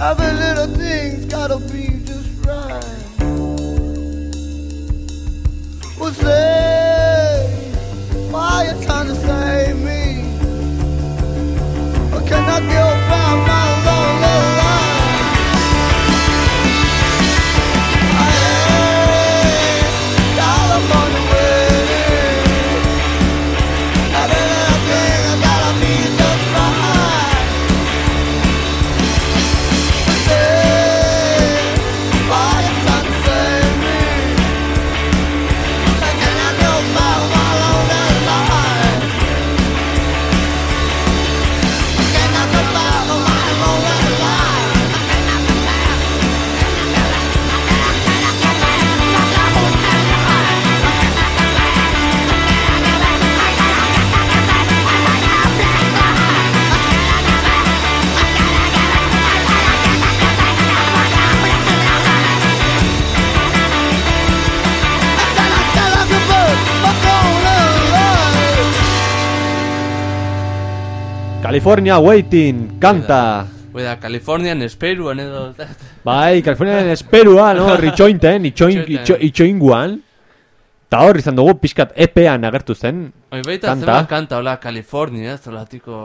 Every little thing's gotta be just right. Well, say, why you trying to save me? Or can I go California Waiting, kanta. Oida, Kalifornian esperuan edo... Bai, Californian esperua, no? Ritxointen, itxoin, itxoinguan. Ta hor izan dugu pixkat epean agertu zen. Oi, baita Kanta. zema kanta, hola, California, ez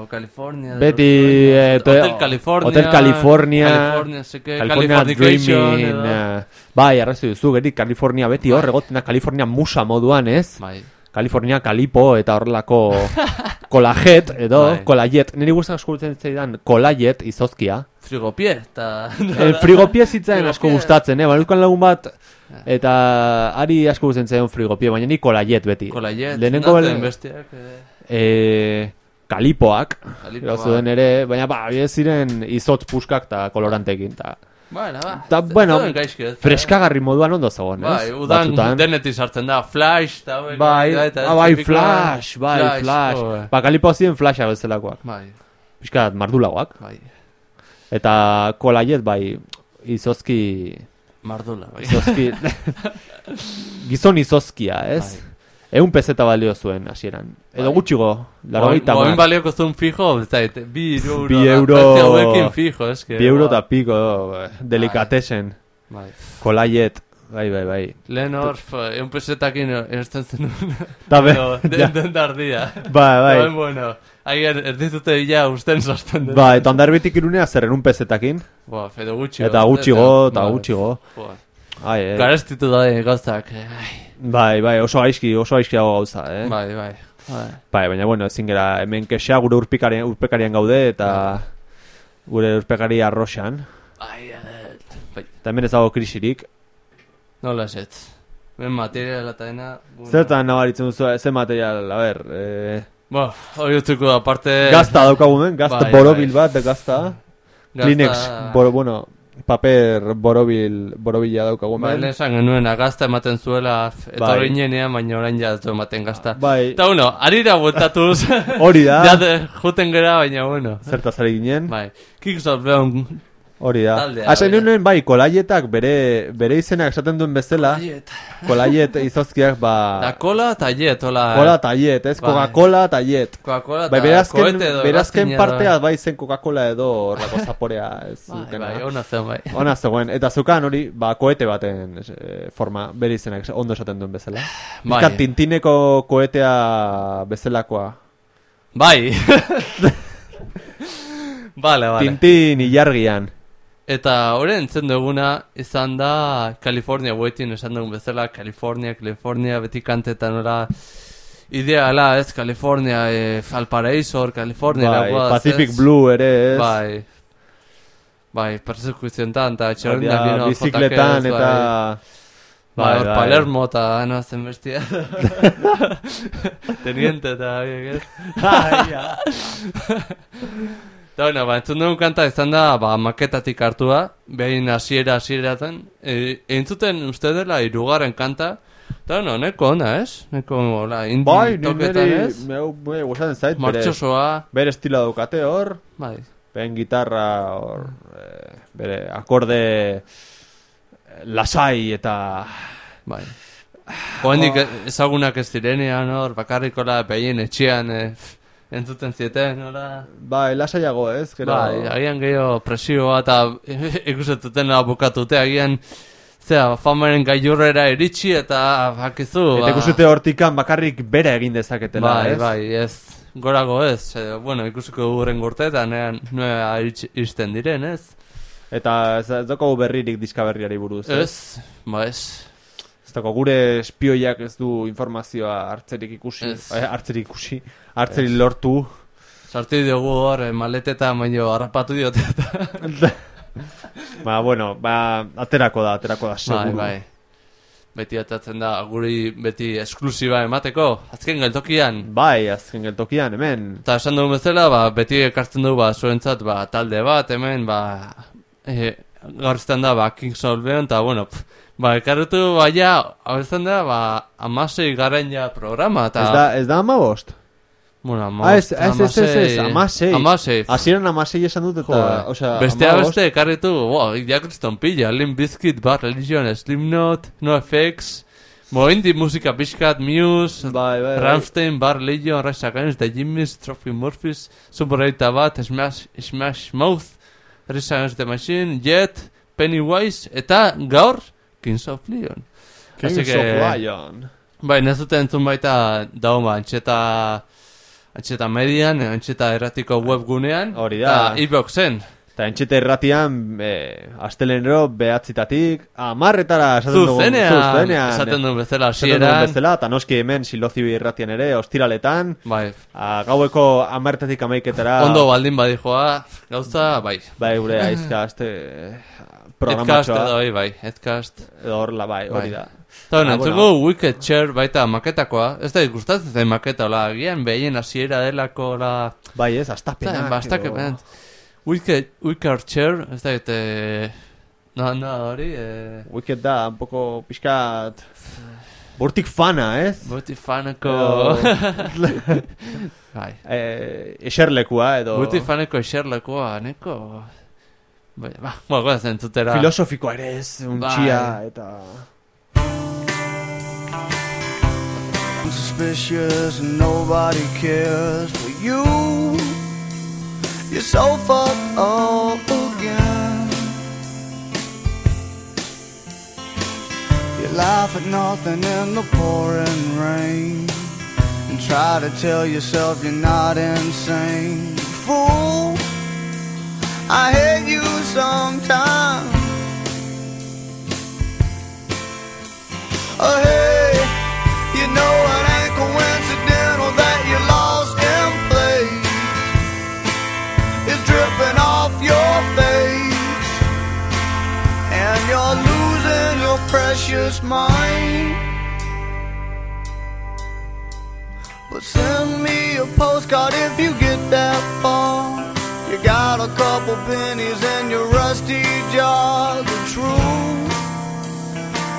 California. Beti, eh, Hotel California. Hotel California, California, seke, California Dreaming. eh, bai, arrazu duzu, geri California beti hor, Bai. egoten da California musa moduan, ez? Bai. California Kalipo eta horrelako kolajet, edo Bai. kolajet. Niri guztak eskurtzen zaidan kolajet izozkia. Frigopie, eta... El frigopie zitzaen asko gustatzen, eh? Balukan lagun bat, eta ari asko gustatzen zaidan frigopie, baina ni kolajet beti. Kolajet, Lehenengo nazen bel- bestiak... eh, eh, kalipoak, Kalipoak. ere, baina ba, ziren izotz puskak eta kolorantekin, ta Bueno, ba. Ta, ez- bueno, da. freskagarri moduan ondo zegoen, ez? Bai, udan Batzutan. denetik sartzen da, flash, eta. Bai, eta ah, bai, flash, bai, flash. joe. Ba, kalipo ziren flasha bezalakoak. Bai, Piskat, mardulagoak. bai, Eta kolaiet, bai, izozki... mardula, bai. Izozki... Gizon izozkia, ez? Bai. Egun pezeta balio zuen hasieran. Edo Bai. gutxigo, larogeita Boin mar. balioko zuen fijo, et- bi euro. Bi euro- hauekin fijo, que... Bi euro ba, eta piko, eh, delikatesen. Bai. Kolaiet, bai, bai, bai. Lehen hor, egun pesetakin erazten zenun. Ta be, Bueno, ja. den, dardia. bai, bai. Bai, bueno. Agian, ez ditute ja usten sortzen dut. Ba, eta ondarbitik irunea zer un pezetakin. Boa, fede gutxi. Eta gutxigo, eta gutxigo. Boa. Ai, eh. Garestitu da gauzak. eh, ai. Bai, bai, oso gaizki, oso gaizki dago gauza, eh? Bai, bai. Bai. Bai, baina bueno, ezin gera, hemen kexea gure urpikarian, urpekarian gaude, eta gure urpekari arroxan. Ai, eh, bai. Eta hemen ez dago krisirik. Nola esetz. Ben materiala eta dena. bueno. Zertan nabaritzen duzu, ze material, a ber, eh, Bo, hori utziko aparte... gazta daukagu men, gazta Bai, borobil bai. bat, de gazta. gazta- Kleenex, boro, bueno, paper borobil, borobila daukagu Bai, men. lehen esan genuen, gazta ematen zuela, etorri Bai. baina orain ja ez du ematen gazta. Bai, Eta bueno, arira bueltatuz. hori da, juten gera, baina bueno. zertaz ari ginen, Bai, Kickstart behon... hori da. Bai. nuen, bai, kolaietak bere, bere izenak esaten duen bezala, kolaiet izozkiak, Da ba, kola eta jet, hola... kola eta jet, ez, Bai. Coca-Cola eta jet. Coca-Cola Bai, eta berazken, edo berazken hegazkina partea bai zen Coca-Cola edo horrako zaporea ez Bai, bai, ona zen bai. Ona zegoen, eta zukan hori, ba, koete baten eh, forma, bere izenak ondo esaten duen bezala. Bai. Bizkat tintineko koetea bezalakoa. Bai. Vale, vale. Tintin ilargian. Eta hori entzen duguna izan da California Waiting esan dugun bezala California, California, beti kantetan ora ideala ez California, e, Valparaiso, hor, California Bai, lagoaz, Pacific ez? Blue ere ez. Bai. Bai, persekuziontan eta Hori txerrendak da, gino bizikletan eta... Bai, hor Palermo eta no zen bestia. Teniente eta horiek, ez? Eta bueno, ba, entzun dugun kanta izan da, ba, maketatik hartua, behin hasiera hasieraten, e, entzuten uste dela irugarren kanta, eta bueno, neko ona, ez? Neko, hola, indi Bai, toketan, ez? meu, meu, gustatzen zait, bere, Martxosoa, bere estila daukate hor, bai, beren gitarra hor, eh, bere akorde eh, lasai eta... bai. Oendik ezagunak ez direnean, hor, bakarrikola behien etxean, e, entzuten zieten, nola... Bai, lasaiago ez, gero... Bai, agian gehiago presioa eta ikusetuten bukatute, agian zera, famaren gailurrera iritsi eta bakizu... Eta ikusute hortikan bakarrik bera egin dezaketela, bai, ez? bai, ez, gorago ez, e, bueno, ikusiko gurren gortetan, ean, noa iristen diren, ez? Eta ez, ez berririk diska berriari buruz, ez? Ez, ba ez, Ez daukagu gure espioiak ez du informazioa hartzerik ikusi, Ez. eh, hartzerik ikusi, hartzerik lortu. sartu diogu hor, eh, maleteta baino harrapatu diote ba, bueno, ba, aterako da, aterako da, bai, seguru. bai. Beti atatzen da, guri beti esklusiba emateko, azken geltokian. Bai, azken geltokian, hemen. Eta esan dugun bezala, ba, beti ekartzen du, ba, zuentzat, ba, talde bat, hemen, ba, e, gaur izan da, ba, Kings of Leon, eta, bueno, pff, ba, ekarretu, ba, hau izan da, ba, amasei garen ja programa, eta... Ez da, ez da ama bost? Bueno, Ah, ez, ez, ez, ez, ez, amasei. Amasei. Hasieran amasei esan dut eta, osea, Bestea beste ekarritu, wow, ja kriston pila, Limp Bizkit, Bad Religion, Slipknot, NoFX, Mo indie musika pixkat, Muse, Bai, bai, bai. Rammstein, Bar Legion, Rise Against, The Jimmys, Trophy Murphys, Super 8 bat, Smash, Smash Mouth, Rise Against the Machine, Jet, Pennywise, eta gaur, Kings of Leon. Kings Así que- of Lion. Bai, nezuten entzun baita dauma, antxeta, antxeta median, antxeta erratiko webgunean, Hori da. eta iBoxen. Eta entxete erratian, e, astelenero, behatzitatik, amarretara esaten dugu. Zuzenean, zuzenean. esaten duen bezala, Esaten dugun hasieran. bezala, eta noski hemen silozibi erratian ere, ostiraletan, Bai, a, gaueko amarretatik amaiketara. ondo baldin badijoa, gauza, bai. Bai, gure aizka, este Edcast programatxoa. edo, bai, bai, Edcast. Edo horrela, bai, hori Bai. da. Eta bueno, Ah, entzuko Wicked Chair baita maketakoa, ez da ikustatzen zen maketa, hola, agian behien hasiera delako, la... Bai, ez, astapenak. bastak. Wicked, Wicked Chair, ez da, eta... No, no, hori, eh... Wicked da, un poco pixkat... Bortik fana, ez? Buti faneko... bai. Eh, eserlekua, edo... Buti faneko eserlekoa, neko... Bai, ba, ba, goaz entzutera. Filosofikoa ere ez, untxia, Bai. eta... I'm suspicious and nobody cares for you. You're so fucked up again. You laugh at nothing in the pouring rain and try to tell yourself you're not insane. Fool, I hate you sometimes. Oh, hey, you know it ain't coincidental that you're lost in place. It's dripping off your face, and you're losing your precious mind. But send me a postcard if you get that far. You got a couple pennies in your rusty jar. The truth.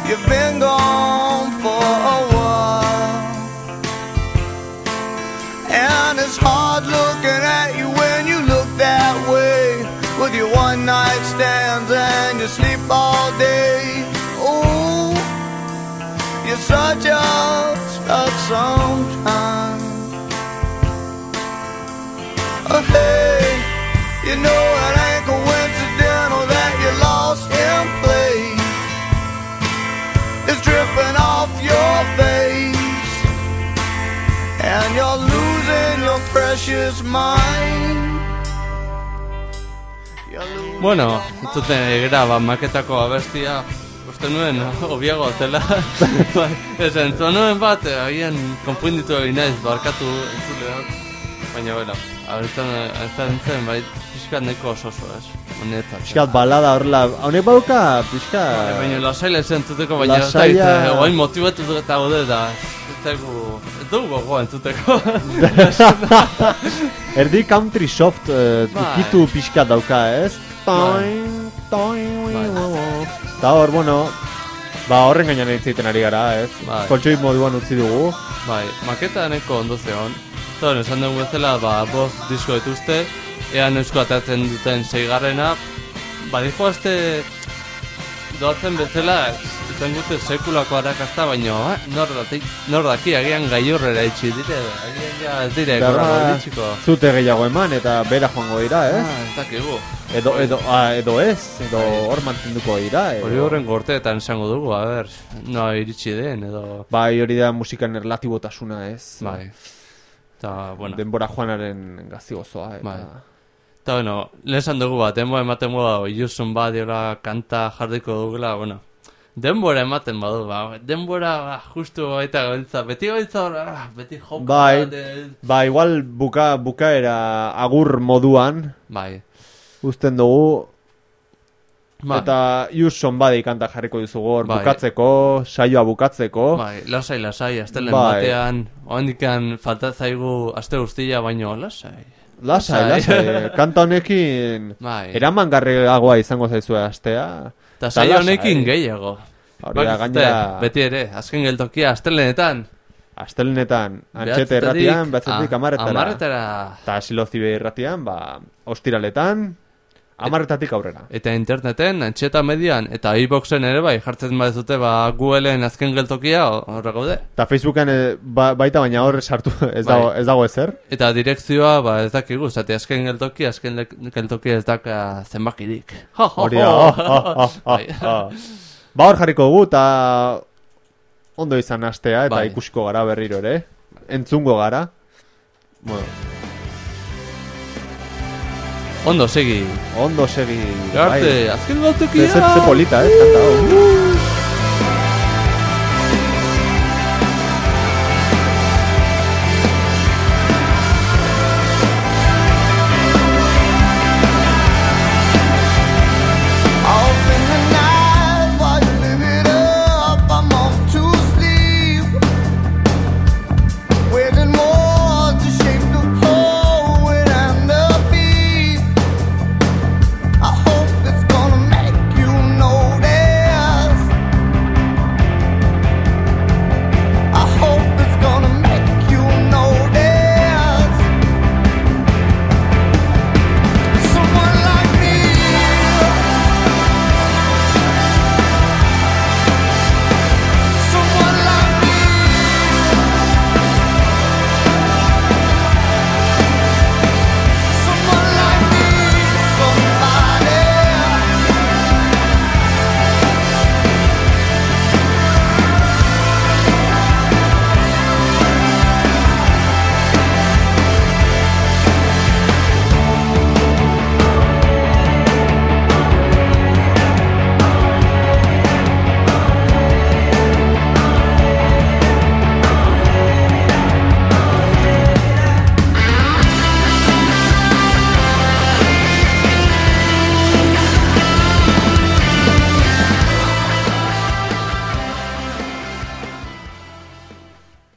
You've been gone for a while. And it's hard looking at you when you look that way. With your one night stands and you sleep all day. Oh, you're such a slut sometimes. Oh, hey, you know it ain't coincidental that you're lost in place is dripping off your face, and you're losing your precious mind. Bueno, entzuten gara, ba, maketako abestia, uste nuen, obiago zela. Bai, Ez, entzun nuen bat, eh, agian konfunditu egin naiz, barkatu entzuleak. Baina, bueno, abertzen, zen, bai, pixkat neko oso oso, ez? Honetan. Pixkat balada horrela, honek bauka, pixkat... Bai, Baina lasaila ez entzuteko, baina ez Lasaia- eh, oain motibatu eta gaude eta ez dugu gogoa entzuteko. Erdi country soft uh, Bai. ukitu pixkat dauka, ez? Toin, toin, Bai. Eta hor, bueno, ba horren gainean egiten ari gara, ez? Bai. Koltsoi moduan utzi dugu. Bai, maketa neko ondo zeon. Eta bueno, esan dugu bezala, ba, bost disko dituzte, ean eusko atatzen duten seigarrena, ba, dijo azte doatzen bezala, Zuten gute sekulako arakazta, baino, eh, nor, dati, nor daki, agian gailurrera itxi dire, agian ja ez dire, Berra, zute gehiago eman eta bera joango dira, ez? Ah, ez dakigu. Edo, edo, ah, edo ez, edo hor mantenduko dira. Hori horren gorteetan esango dugu, a ber, no iritsi den, edo... Bai, hori da musikan erlatibotasuna, ez? Bai. Eta, bueno, Denbora joanaren gazi gozoa, eta... Bai. Eta, bueno, lehesan dugu bat, denbora ematen moda, iusun bat, diola, kanta jardiko dugula, bueno, denbora ematen badu, ba, denbora, ba, justu baita gabiltza, beti gabiltza, ah, beti joko Bai. bat, eh, Ba, igual buka, bukaera agur moduan, bai, uzten dugu, bai, eta Yuson badi kanta jarriko dizugu hor, Bai. bukatzeko, saioa bukatzeko. bai, lasai, lasai, astelen Bai. batean, oandikan falta zaigu aste guztia, baino, lasai. Lasai, Lasai. kanta honekin Bai. eraman garriagoa izango zaizue astea. Ta lasai. honekin gehiago. Hori da, gainera, Beti ere, azken geltokia, astelenetan. astelenetan, antxete erratian, batzetik amaretara. Amaretara. Eta silozibe irratian, ba, ostiraletan, amarretatik aurrera. Eta interneten, antxeta median, eta iBoxen ere bai, jartzen badezute, ba, Googleen azken geltokia, horre gaude. Eta Facebooken eh, ba, baita baina hor sartu ez dago, Bai. ez dago ezer. Eta direkzioa, ba, ez dakigu, zati azken geltokia, azken geltokia ez daka zenbakirik. Hori da, oh, oh, oh, oh, Bai. Ba hor jarriko dugu, eta ondo izan astea, eta Bai. ikusiko gara berriro ere. Entzungo gara. Bueno, Ondo, segi. ondo segi. Arte, azken geltokia! Ze, ze, polita, ez, kanta hau.